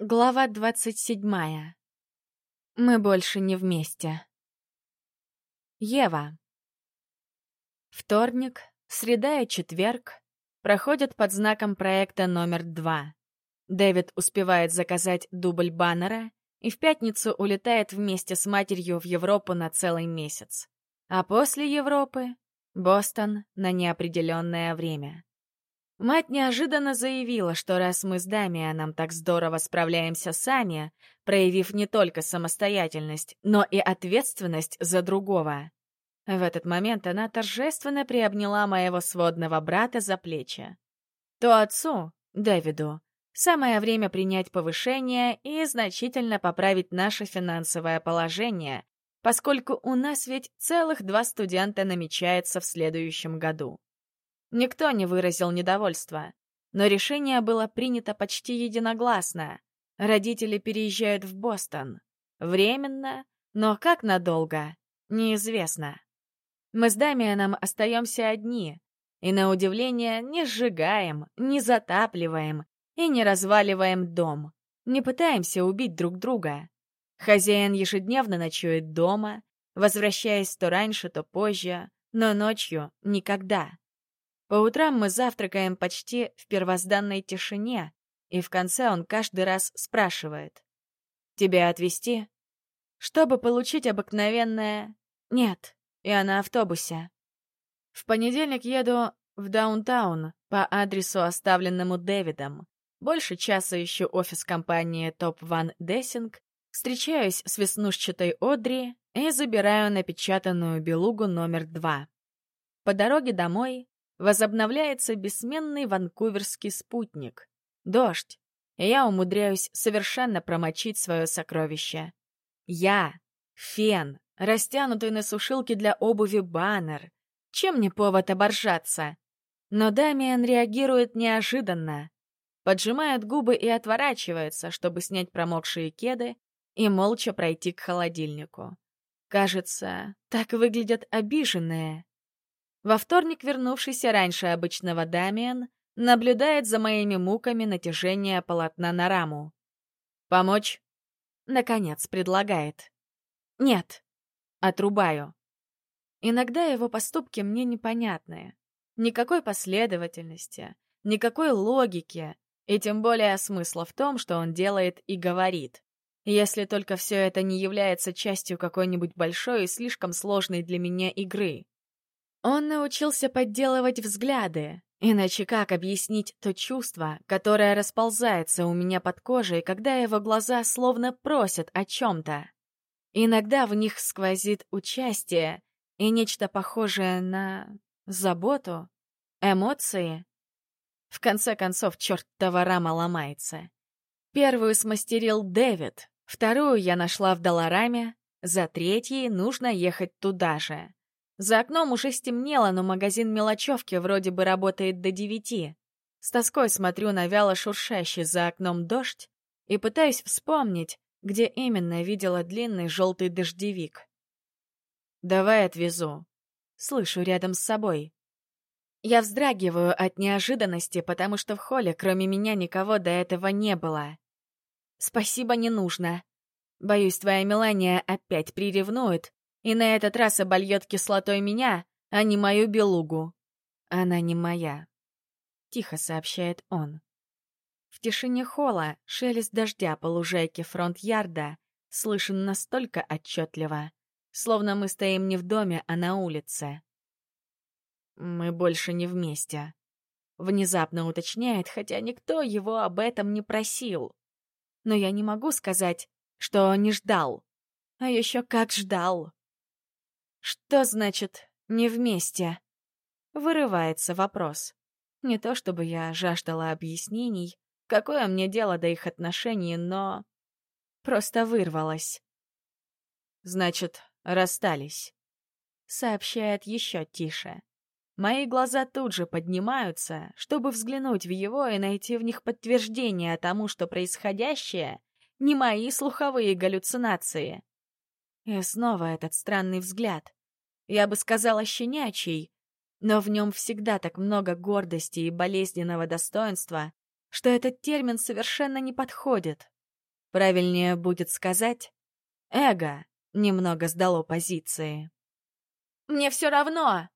Глава двадцать седьмая. Мы больше не вместе. Ева. Вторник, среда и четверг проходят под знаком проекта номер два. Дэвид успевает заказать дубль баннера и в пятницу улетает вместе с матерью в Европу на целый месяц. А после Европы — Бостон на неопределенное время. Мать неожиданно заявила, что раз мы с Дамианом так здорово справляемся сами, проявив не только самостоятельность, но и ответственность за другого. В этот момент она торжественно приобняла моего сводного брата за плечи. То отцу, Дэвиду, самое время принять повышение и значительно поправить наше финансовое положение, поскольку у нас ведь целых два студента намечается в следующем году. Никто не выразил недовольства. Но решение было принято почти единогласно. Родители переезжают в Бостон. Временно, но как надолго, неизвестно. Мы с Дамианом остаемся одни, и, на удивление, не сжигаем, не затапливаем и не разваливаем дом, не пытаемся убить друг друга. Хозяин ежедневно ночует дома, возвращаясь то раньше, то позже, но ночью — никогда. По утрам мы завтракаем почти в первозданной тишине, и в конце он каждый раз спрашивает. «Тебя отвезти?» Чтобы получить обыкновенное «нет», я на автобусе. В понедельник еду в даунтаун по адресу, оставленному Дэвидом. Больше часа ищу офис компании Top One Dessing, встречаюсь с веснушчатой Одри и забираю напечатанную белугу номер два. По дороге домой возобновляется бессменный ванкуверский спутник — дождь, я умудряюсь совершенно промочить свое сокровище. Я — фен, растянутый на сушилке для обуви баннер. Чем не повод оборжаться? Но Дамиан реагирует неожиданно. Поджимает губы и отворачивается, чтобы снять промокшие кеды и молча пройти к холодильнику. Кажется, так выглядят обиженные. Во вторник вернувшийся раньше обычного Дамиан наблюдает за моими муками натяжения полотна на раму. «Помочь?» Наконец предлагает. «Нет». Отрубаю. Иногда его поступки мне непонятны. Никакой последовательности, никакой логики, и тем более смысла в том, что он делает и говорит. Если только все это не является частью какой-нибудь большой и слишком сложной для меня игры. Он научился подделывать взгляды, иначе как объяснить то чувство, которое расползается у меня под кожей, когда его глаза словно просят о чем-то. Иногда в них сквозит участие и нечто похожее на заботу, эмоции. В конце концов, чертова рама ломается. Первую смастерил Дэвид, вторую я нашла в Долораме, за третьей нужно ехать туда же. За окном уже стемнело, но магазин мелочевки вроде бы работает до девяти. С тоской смотрю на вяло шуршащий за окном дождь и пытаюсь вспомнить, где именно видела длинный желтый дождевик. «Давай отвезу». Слышу рядом с собой. Я вздрагиваю от неожиданности, потому что в холле кроме меня никого до этого не было. «Спасибо, не нужно. Боюсь, твоя Мелания опять приревнует и на этот раз обольет кислотой меня, а не мою белугу. Она не моя. Тихо сообщает он. В тишине холла шелест дождя по лужайке фронт-ярда слышен настолько отчетливо, словно мы стоим не в доме, а на улице. Мы больше не вместе. Внезапно уточняет, хотя никто его об этом не просил. Но я не могу сказать, что не ждал. А еще как ждал. «Что значит «не вместе»?» Вырывается вопрос. Не то чтобы я жаждала объяснений, какое мне дело до их отношений, но... Просто вырвалась. «Значит, расстались», — сообщает еще тише. Мои глаза тут же поднимаются, чтобы взглянуть в его и найти в них подтверждение тому, что происходящее — не мои слуховые галлюцинации. И снова этот странный взгляд. Я бы сказала щенячий, но в нем всегда так много гордости и болезненного достоинства, что этот термин совершенно не подходит. Правильнее будет сказать, эго немного сдало позиции. «Мне все равно!»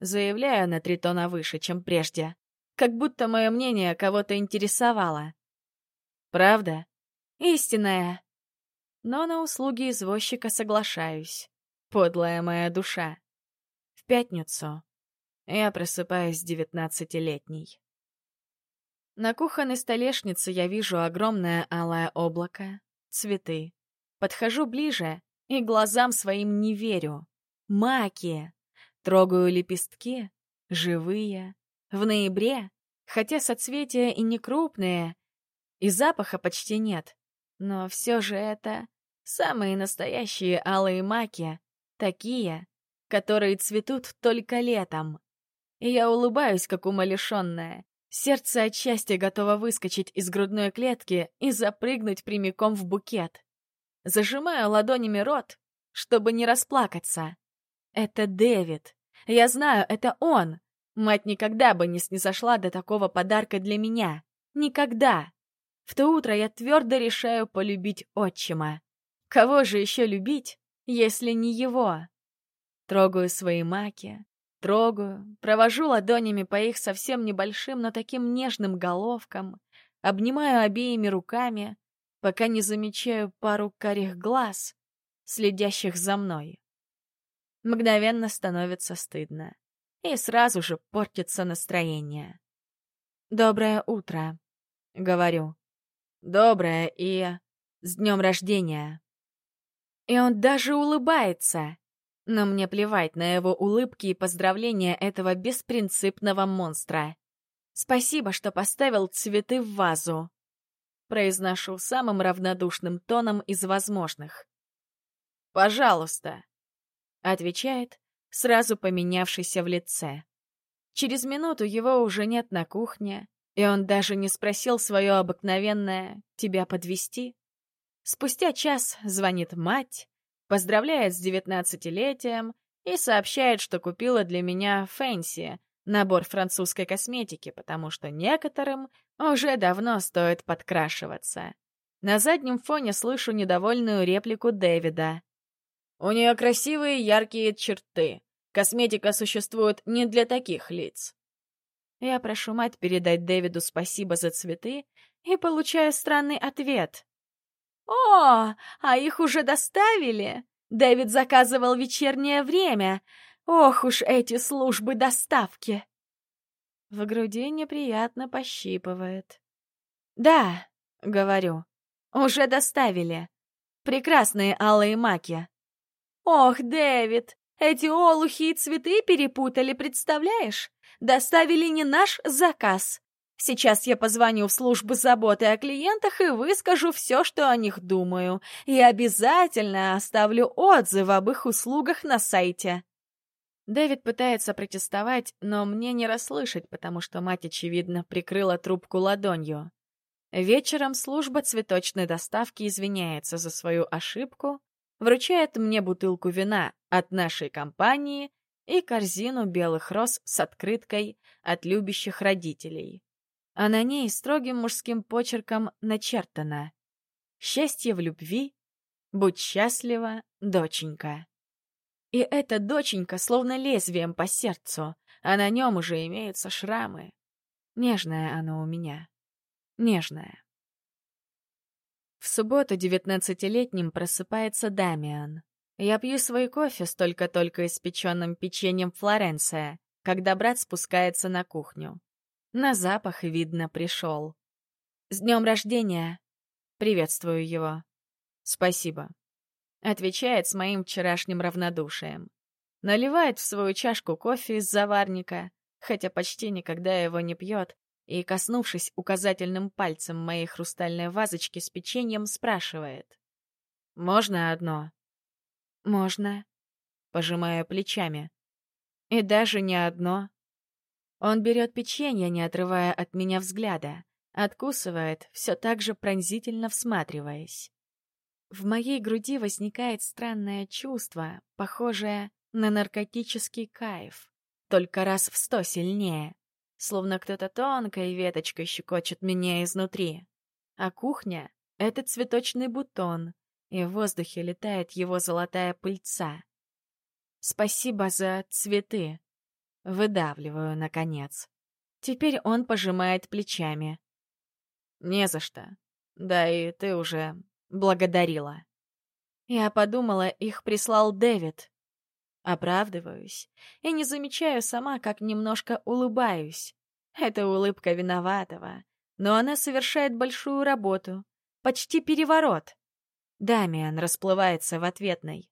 Заявляю на три тона выше, чем прежде. Как будто мое мнение кого-то интересовало. Правда? Истинная. Но на услуги извозчика соглашаюсь. Подлая моя душа. В пятницу я просыпаюсь девятнадцатилетней. На кухонной столешнице я вижу огромное алое облако, цветы. Подхожу ближе и глазам своим не верю. Маки! Трогаю лепестки, живые. В ноябре, хотя соцветия и не крупные, и запаха почти нет, но все же это самые настоящие алые маки, такие, которые цветут только летом. И я улыбаюсь, как умалишенная. Сердце от счастья готово выскочить из грудной клетки и запрыгнуть прямиком в букет. Зажимаю ладонями рот, чтобы не расплакаться. Это Дэвид. Я знаю, это он. Мать никогда бы не снизошла до такого подарка для меня. Никогда. В то утро я твердо решаю полюбить отчима. Кого же еще любить, если не его? Трогаю свои маки, трогаю, провожу ладонями по их совсем небольшим, но таким нежным головкам, обнимаю обеими руками, пока не замечаю пару карих глаз, следящих за мной. Мгновенно становится стыдно. И сразу же портится настроение. «Доброе утро», — говорю. «Доброе и... с днем рождения». И он даже улыбается. Но мне плевать на его улыбки и поздравления этого беспринципного монстра. Спасибо, что поставил цветы в вазу. Произношу самым равнодушным тоном из возможных. «Пожалуйста», Отвечает, сразу поменявшийся в лице. Через минуту его уже нет на кухне, и он даже не спросил свое обыкновенное «тебя подвести. Спустя час звонит мать, поздравляет с девятнадцатилетием и сообщает, что купила для меня Фэнси, набор французской косметики, потому что некоторым уже давно стоит подкрашиваться. На заднем фоне слышу недовольную реплику Дэвида. У нее красивые яркие черты. Косметика существует не для таких лиц. Я прошу мать передать Дэвиду спасибо за цветы и получаю странный ответ. «О, а их уже доставили? Дэвид заказывал вечернее время. Ох уж эти службы доставки!» В груди неприятно пощипывает. «Да», — говорю, — «уже доставили. Прекрасные алые маки. «Ох, Дэвид, эти олухи и цветы перепутали, представляешь? Доставили не наш заказ. Сейчас я позвоню в службу заботы о клиентах и выскажу все, что о них думаю. И обязательно оставлю отзыв об их услугах на сайте». Дэвид пытается протестовать, но мне не расслышать, потому что мать, очевидно, прикрыла трубку ладонью. Вечером служба цветочной доставки извиняется за свою ошибку вручает мне бутылку вина от нашей компании и корзину белых роз с открыткой от любящих родителей. А на ней строгим мужским почерком начертано «Счастье в любви, будь счастлива, доченька». И эта доченька словно лезвием по сердцу, а на нем уже имеются шрамы. Нежное оно у меня. Нежное. В субботу девятнадцатилетним просыпается Дамиан. Я пью свой кофе с только-только испеченным печеньем Флоренция, когда брат спускается на кухню. На запах, видно, пришел. «С днем рождения!» Приветствую его. «Спасибо», — отвечает с моим вчерашним равнодушием. Наливает в свою чашку кофе из заварника, хотя почти никогда его не пьет, и, коснувшись указательным пальцем моей хрустальной вазочки с печеньем, спрашивает. «Можно одно?» «Можно», — пожимая плечами. «И даже не одно». Он берет печенье, не отрывая от меня взгляда, откусывает, все так же пронзительно всматриваясь. В моей груди возникает странное чувство, похожее на наркотический кайф, только раз в сто сильнее словно кто-то тонкой веточкой щекочет меня изнутри. А кухня — это цветочный бутон, и в воздухе летает его золотая пыльца. Спасибо за цветы. Выдавливаю, наконец. Теперь он пожимает плечами. Не за что. Да и ты уже благодарила. Я подумала, их прислал Дэвид. Оправдываюсь и не замечаю сама, как немножко улыбаюсь. Это улыбка виноватого, но она совершает большую работу, почти переворот. Дамиан расплывается в ответной.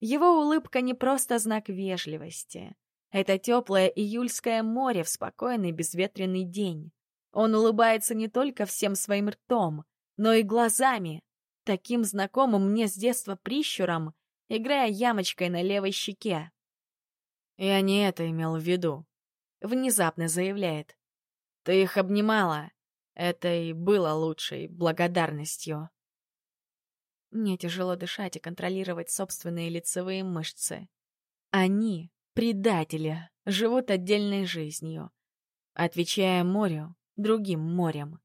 Его улыбка не просто знак вежливости. Это теплое июльское море в спокойный безветренный день. Он улыбается не только всем своим ртом, но и глазами, таким знакомым мне с детства прищуром, играя ямочкой на левой щеке. «Я не это имел в виду», — внезапно заявляет. «Ты их обнимала. Это и было лучшей благодарностью». Мне тяжело дышать и контролировать собственные лицевые мышцы. Они, предатели, живут отдельной жизнью, отвечая морю другим морем.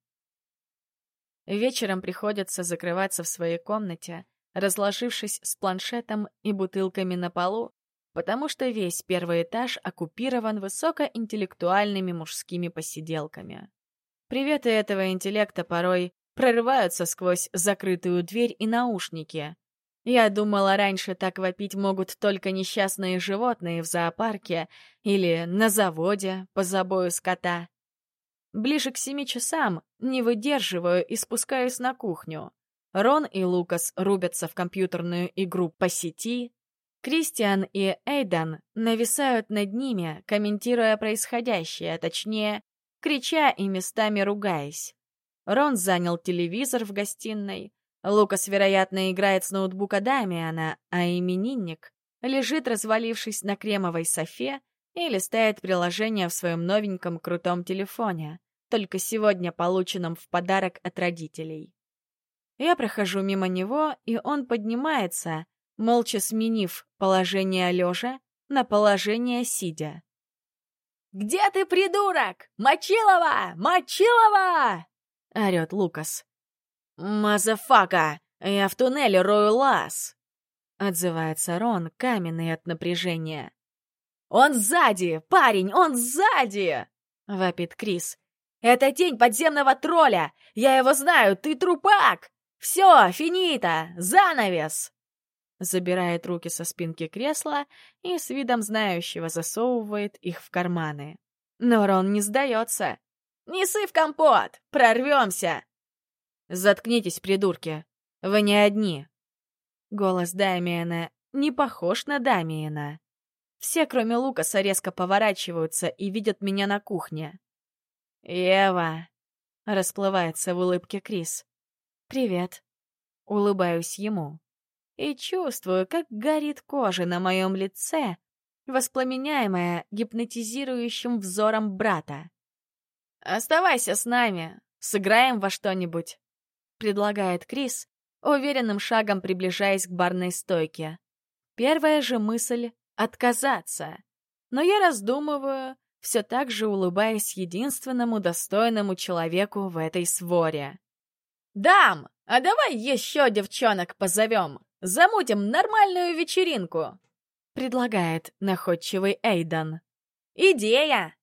Вечером приходится закрываться в своей комнате, разложившись с планшетом и бутылками на полу, потому что весь первый этаж оккупирован высокоинтеллектуальными мужскими посиделками. Приветы этого интеллекта порой прорываются сквозь закрытую дверь и наушники. Я думала, раньше так вопить могут только несчастные животные в зоопарке или на заводе по забою скота. Ближе к семи часам не выдерживаю и спускаюсь на кухню. Рон и Лукас рубятся в компьютерную игру по сети. Кристиан и Эйдан нависают над ними, комментируя происходящее, точнее, крича и местами ругаясь. Рон занял телевизор в гостиной. Лукас, вероятно, играет с ноутбука Дамиана, а именинник лежит, развалившись на кремовой софе и листает приложение в своем новеньком крутом телефоне, только сегодня полученном в подарок от родителей. Я прохожу мимо него, и он поднимается, молча сменив положение лежа на положение сидя. «Где ты, придурок? Мочилова! Мочилова!» — орёт Лукас. «Мазафака! Я в туннеле рою лаз!» — отзывается Рон, каменный от напряжения. «Он сзади! Парень, он сзади!» — вопит Крис. «Это тень подземного тролля! Я его знаю, ты трупак! Все, финита! Занавес!» Забирает руки со спинки кресла и с видом знающего засовывает их в карманы. Но Рон не сдается. «Не сыв в компот! Прорвемся!» «Заткнитесь, придурки! Вы не одни!» Голос Дамиена не похож на Дамиена. Все, кроме Лукаса, резко поворачиваются и видят меня на кухне. «Ева!» — расплывается в улыбке Крис. «Привет!» — улыбаюсь ему. И чувствую, как горит кожа на моем лице, воспламеняемая гипнотизирующим взором брата. «Оставайся с нами, сыграем во что-нибудь», — предлагает Крис, уверенным шагом приближаясь к барной стойке. Первая же мысль отказаться. Но я раздумываю, все так же улыбаясь единственному достойному человеку в этой своре. «Дам, а давай еще девчонок позовем, замутим нормальную вечеринку», предлагает находчивый Эйдан. «Идея!»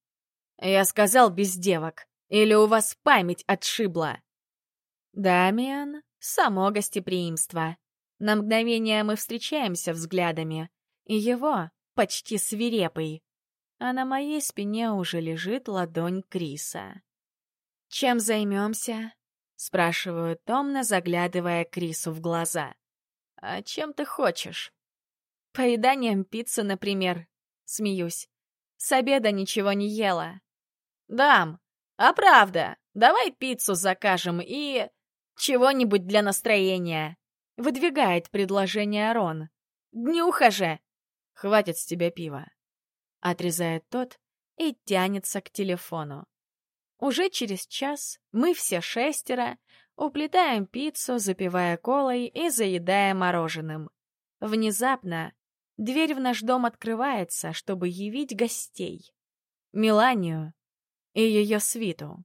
Я сказал без девок, или у вас память отшибла? Дамиан — само гостеприимство. На мгновение мы встречаемся взглядами, и его, почти свирепый, а на моей спине уже лежит ладонь Криса. «Чем займемся?» — спрашиваю томно, заглядывая Крису в глаза. «А чем ты хочешь?» «Поеданием пиццы, например», — смеюсь. «С обеда ничего не ела». «Дам, а правда, давай пиццу закажем и... чего-нибудь для настроения», — выдвигает предложение Рон. «Днюха же!» «Хватит с тебя пива», — отрезает тот и тянется к телефону. Уже через час мы все шестеро уплетаем пиццу, запивая колой и заедая мороженым. Внезапно дверь в наш дом открывается, чтобы явить гостей. Миланию и ее свиту.